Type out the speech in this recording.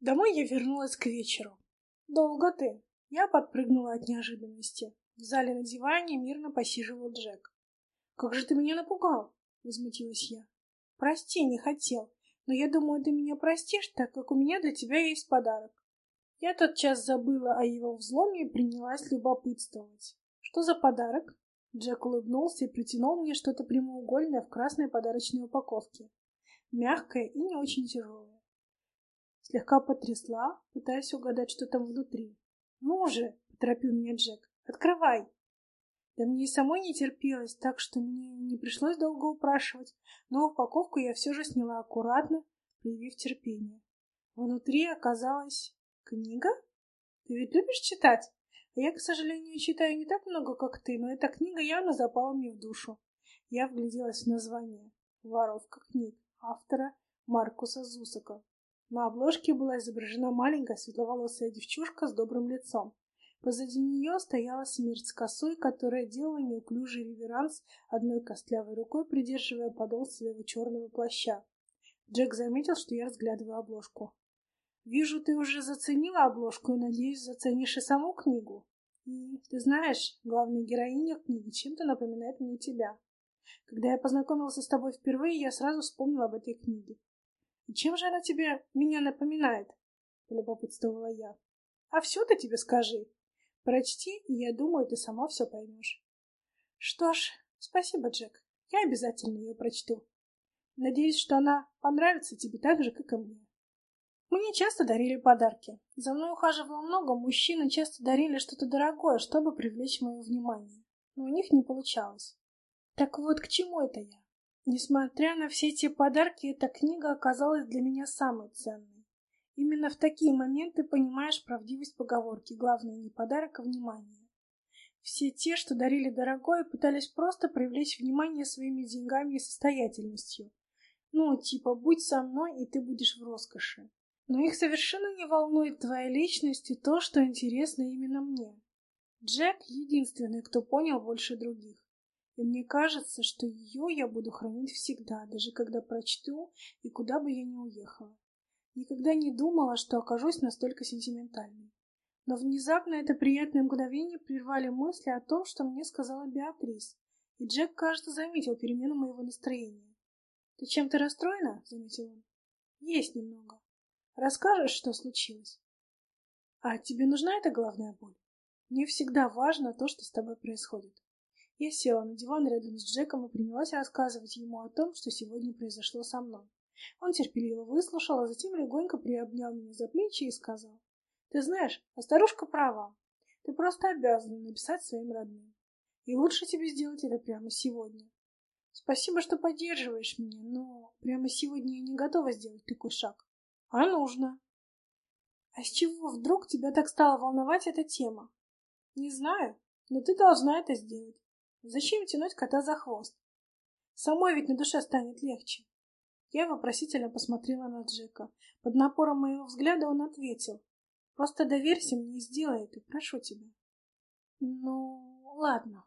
Домой я вернулась к вечеру. «Долго ты?» Я подпрыгнула от неожиданности. В зале на диване мирно посиживал Джек. «Как же ты меня напугал!» — возмутилась я. «Прости, не хотел, но я думаю, ты меня простишь, так как у меня для тебя есть подарок». Я тотчас забыла о его взломе и принялась любопытствовать. «Что за подарок?» Джек улыбнулся и протянул мне что-то прямоугольное в красной подарочной упаковке. Мягкое и не очень тяжелое. Слегка потрясла, пытаясь угадать, что там внутри. «Ну же!» — поторопил меня Джек. «Открывай!» Да мне и самой не терпелось, так что мне не пришлось долго упрашивать, но упаковку я все же сняла аккуратно, проявив терпение. Внутри оказалась книга? Ты ведь любишь читать? А я, к сожалению, читаю не так много, как ты, но эта книга явно запала мне в душу. Я вгляделась в название «Воровка книг» автора Маркуса Зусака. На обложке была изображена маленькая светловолосая девчушка с добрым лицом. Позади нее стояла смерть с косой, которая делала неуклюжий реверанс одной костлявой рукой, придерживая подол своего черного плаща. Джек заметил, что я разглядываю обложку. «Вижу, ты уже заценила обложку и, надеюсь, заценишь и саму книгу. И, ты знаешь, главная героиня книги чем-то напоминает мне тебя. Когда я познакомился с тобой впервые, я сразу вспомнила об этой книге. «И чем же она тебе меня напоминает?» — полюбопытствовала я. «А все ты тебе скажи. Прочти, и я думаю, ты сама все поймешь». «Что ж, спасибо, Джек. Я обязательно ее прочту. Надеюсь, что она понравится тебе так же, как и мне». Мне часто дарили подарки. За мной ухаживало много мужчин, и часто дарили что-то дорогое, чтобы привлечь мое внимание. Но у них не получалось. Так вот, к чему это я? Несмотря на все эти подарки, эта книга оказалась для меня самой ценной. Именно в такие моменты понимаешь правдивость поговорки «главное не подарок, а внимание». Все те, что дарили дорогое, пытались просто привлечь внимание своими деньгами и состоятельностью. Ну, типа, будь со мной, и ты будешь в роскоши. Но их совершенно не волнует твоя личность и то, что интересно именно мне. Джек — единственный, кто понял больше других. И мне кажется, что ее я буду хранить всегда, даже когда прочту и куда бы я ни уехала. Никогда не думала, что окажусь настолько сентиментальной. Но внезапно это приятное мгновение прервали мысли о том, что мне сказала Беатрис, и Джек, кажется, заметил перемену моего настроения. — Ты чем-то расстроена? — заметил он. — Есть немного. Расскажешь, что случилось? — А тебе нужна эта головная боль? Мне всегда важно то, что с тобой происходит. Я села на диван рядом с Джеком и принялась рассказывать ему о том, что сегодня произошло со мной. Он терпеливо выслушал, а затем легонько приобнял меня за плечи и сказал, «Ты знаешь, а старушка права. Ты просто обязана написать своим родным. И лучше тебе сделать это прямо сегодня. Спасибо, что поддерживаешь меня, но прямо сегодня я не готова сделать такой шаг. А нужно. А с чего вдруг тебя так стала волновать эта тема? Не знаю, но ты должна это сделать. Зачем тянуть кота за хвост? Самой ведь на душе станет легче. Я вопросительно посмотрела на Джека. Под напором моего взгляда он ответил. Просто доверься мне и сделай это, прошу тебя. Ну, ладно.